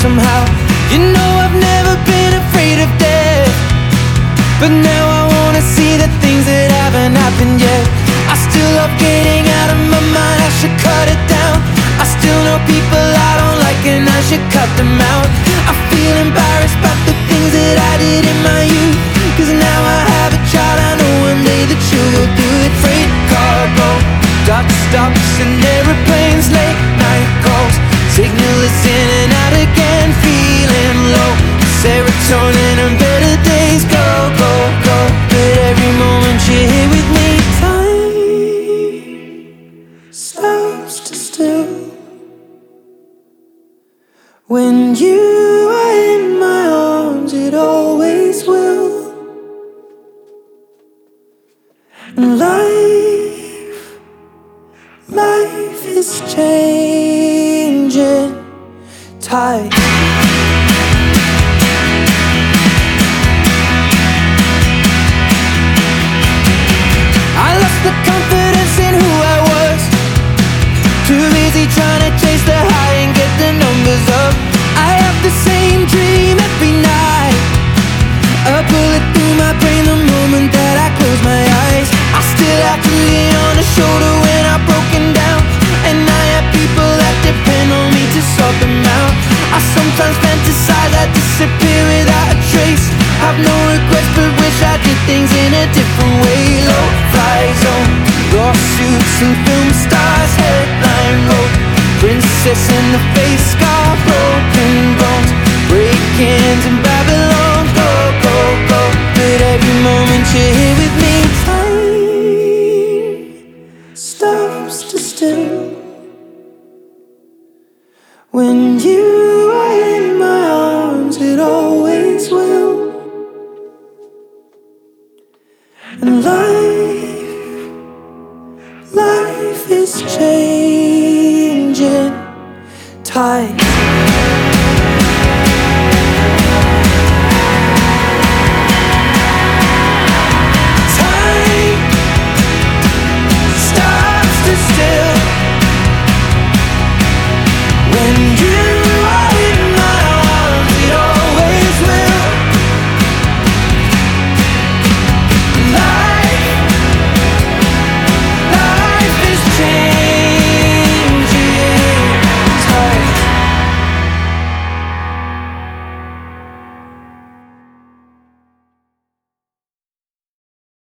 somehow. You know I've never been afraid of death, but now I wanna see the things that haven't happened yet. I still love getting out of my mind. I should cut it down. I still know people I don't like, and I should cut them out. I feel embarrassed about the things that I did in my youth. Cause now I have a child, I know one day that you will do it. Freight car broke, dock stops and aeroplanes, late When you are in my arms, it always will. And life, life is changing. Tide. A different way. Low fly zone, lawsuits and film stars, headline road. Princess in the face, scar, broken bones, break-ins in Babylon. Go, go, go. But every moment you're here with me, time stops to still. When you Life is changing tides.